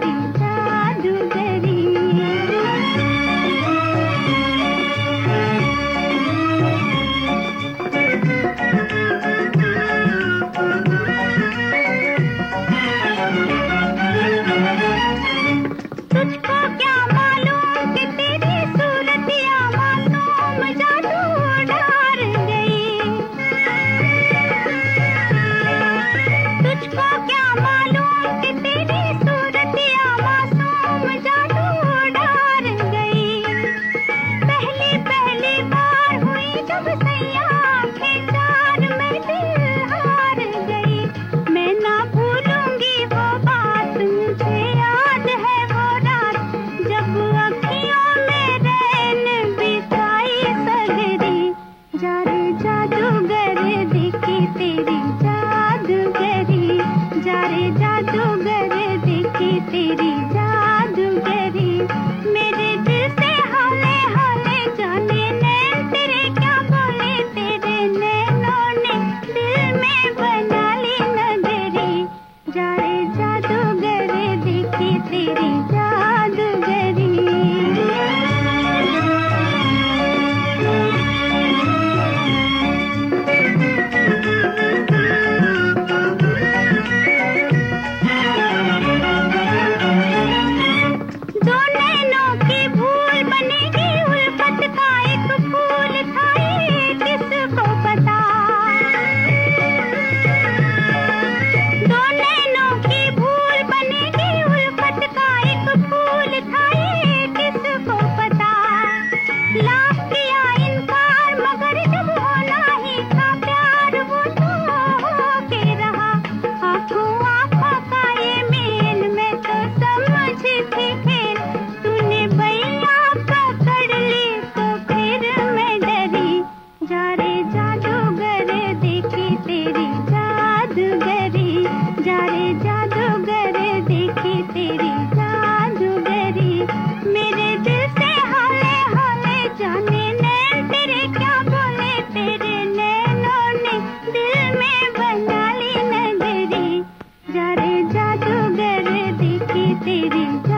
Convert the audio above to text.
baby. तेरी जादूगरी मेरे दिल से हौले हौले जाने नैन तेरे क्या बोले तेरे नैनों ने, दिल में बना ली नगरी जाए जादूगरी देखी तेरी तेरी